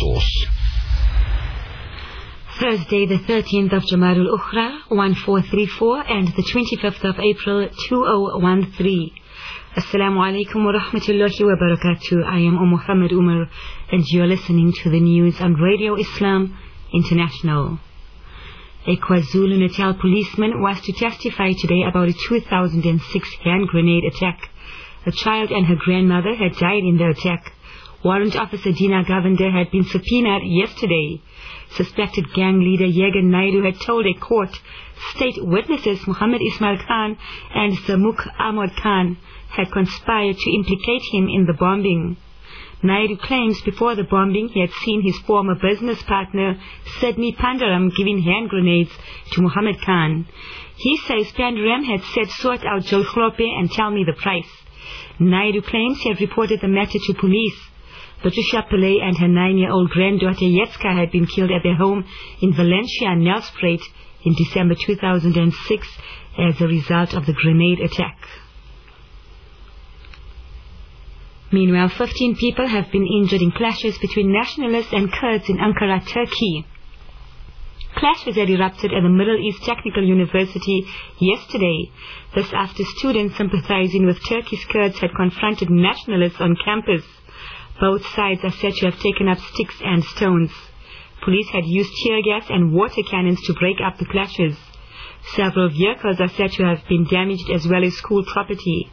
source. Thursday, the 13th of Jamadul Ukhra, 1434, and the 25th of April, 2013. Assalamu alaikum wa rahmatullahi wa barakatuh. I am umm Muhammad Umar, and you're listening to the news on Radio Islam International. A KwaZulu-Natal policeman was to testify today about a 2006 hand grenade attack. A child and her grandmother had died in the attack. Warrant Officer Dina Govender had been subpoenaed yesterday. Suspected gang leader Yegan Naidu had told a court state witnesses Muhammad Ismail Khan and Samuk Ahmad Khan had conspired to implicate him in the bombing. Naidu claims before the bombing he had seen his former business partner Sidney Pandaram giving hand grenades to Muhammad Khan. He says Pandaram had said sort out Jolkhlope and tell me the price. Naidu claims he had reported the matter to police. Patricia Pillay and her nine-year-old granddaughter Yetska had been killed at their home in Valencia, Nelspruit in December 2006 as a result of the grenade attack. Meanwhile, 15 people have been injured in clashes between nationalists and Kurds in Ankara, Turkey. Clashes had erupted at the Middle East Technical University yesterday. This after students sympathizing with Turkish Kurds had confronted nationalists on campus. Both sides are said to have taken up sticks and stones. Police had used tear gas and water cannons to break up the clashes. Several vehicles are said to have been damaged as well as school property.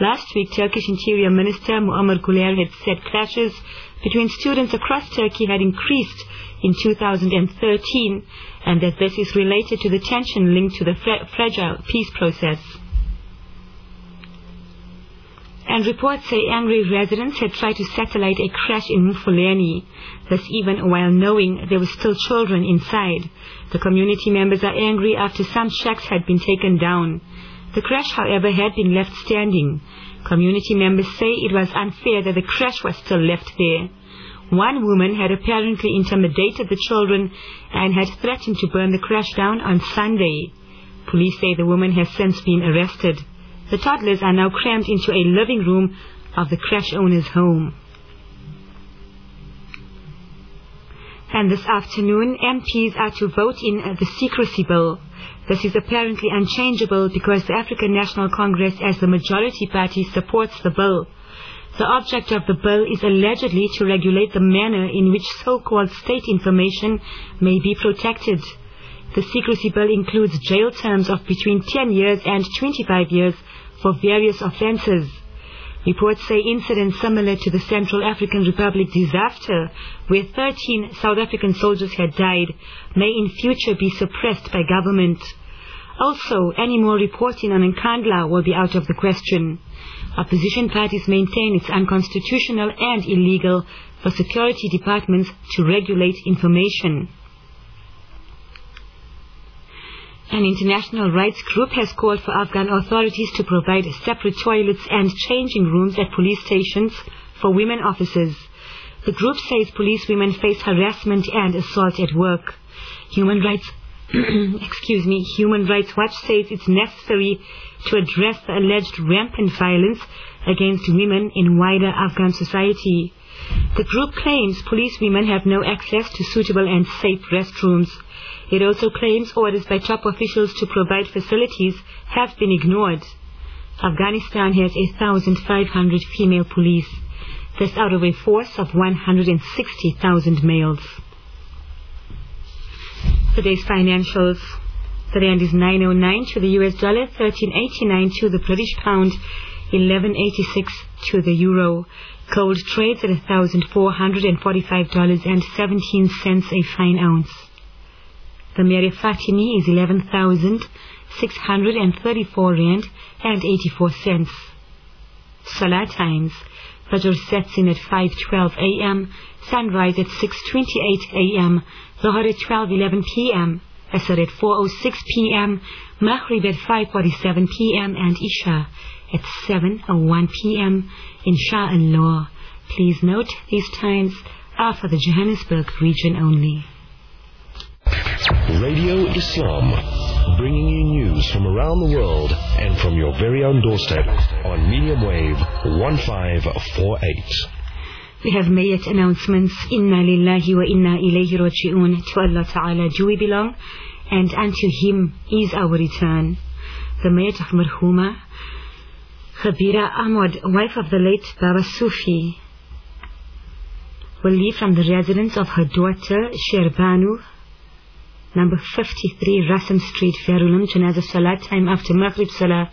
Last week, Turkish Interior Minister Muammer Guler had said clashes between students across Turkey had increased in 2013 and that this is related to the tension linked to the fra fragile peace process. And reports say angry residents had tried to satellite a crash in Mfuleni, this even while knowing there were still children inside. The community members are angry after some shacks had been taken down. The crash, however, had been left standing. Community members say it was unfair that the crash was still left there. One woman had apparently intimidated the children and had threatened to burn the crash down on Sunday. Police say the woman has since been arrested. The toddlers are now crammed into a living room of the crash owner's home. And this afternoon, MPs are to vote in uh, the secrecy bill. This is apparently unchangeable because the African National Congress as the majority party supports the bill. The object of the bill is allegedly to regulate the manner in which so-called state information may be protected. The secrecy bill includes jail terms of between 10 years and 25 years for various offences. Reports say incidents similar to the Central African Republic disaster, where 13 South African soldiers had died, may in future be suppressed by government. Also, any more reporting on Nkandla will be out of the question. Opposition parties maintain it's unconstitutional and illegal for security departments to regulate information. An international rights group has called for Afghan authorities to provide separate toilets and changing rooms at police stations for women officers. The group says police women face harassment and assault at work. Human rights excuse me, Human Rights Watch says it's necessary to address the alleged rampant violence against women in wider Afghan society. The group claims police women have no access to suitable and safe restrooms. It also claims orders by top officials to provide facilities have been ignored. Afghanistan has 1,500 female police. This out of a force of 160,000 males. Today's financials. The rand is 909 to the US dollar, 1389 to the British pound, 1186 to the euro. Gold trades at $1,445.17 a fine ounce. The Mahr-e-Fatimi is 11,634 rand and 84 cents. Salah times. Fajr sets in at 5.12 a.m., sunrise at 6.28 a.m., Dhuhr at 12.11 p.m., Asr at 4.06 p.m., Maghrib at 5.47 p.m., and Isha at 7.01 p.m. Insha'Allah. Please note these times are for the Johannesburg region only. Radio Islam, bringing you news from around the world and from your very own doorstep on medium wave 1548. We have made announcements. Inna lillahi wa inna ilayhi raji'un. To Allah Ta'ala do we belong, and unto Him is our return. The mate of Marhuma, Khabira Ahmad, wife of the late Baba Sufi, will leave from the residence of her daughter, Sherbanu, number 53, Rassam Street, Verulam, Janaza Salat, time after Maghrib Salah,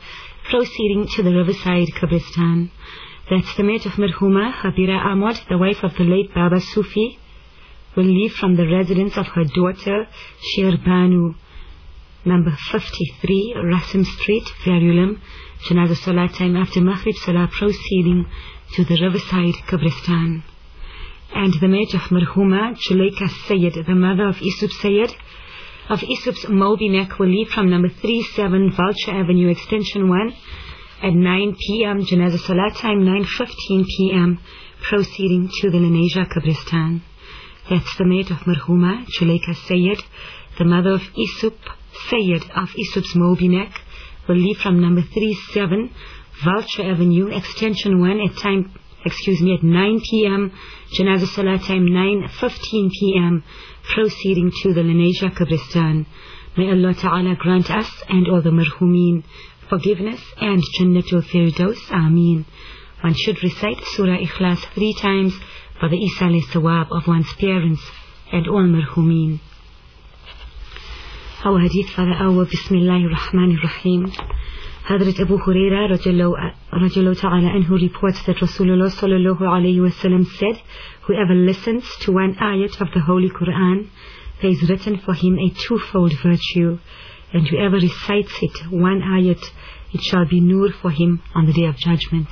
proceeding to the Riverside Kabristan. That's the mate of Marhuma, Habira Ahmad, the wife of the late Baba Sufi, will leave from the residence of her daughter, Sherbanu, number 53, Rasim Street, Verulam, Janaza Salah time after Maghrib Salah, proceeding to the Riverside Kabristan. And the mate of Marhuma, Chuleka Sayyid, the mother of Isub Sayyid, of Neck will leave from number 37 Vulture Avenue, extension 1 at 9 p.m. Janaza Salat time 9.15 p.m. proceeding to the Lenasia Kabristan. That's the mate of Marhuma, Chuleka Sayyid, the mother of Isup Sayyid of Isup's Moby Neck will leave from number 37 Vulture Avenue, extension 1 at time excuse me, at 9 p.m. Janaza Salat time 9.15 p.m. proceeding to the Lenasia Kabristan. May Allah Ta'ala grant us and all the marhumin forgiveness and Jannatul Firdaus. Ameen. One should recite Surah Ikhlas three times for the Isal Sawab of one's parents and all marhumin. Our hadith for the hour, Bismillahir Rahmanir Rahim. Hadrat Abu Huraira radiallahu ta'ala anhu reports that Rasulullah sallallahu alayhi wasallam said, whoever listens to one ayat of the Holy Quran, there is written for him a twofold virtue, and whoever recites it, one ayat, it shall be nur for him on the day of judgment.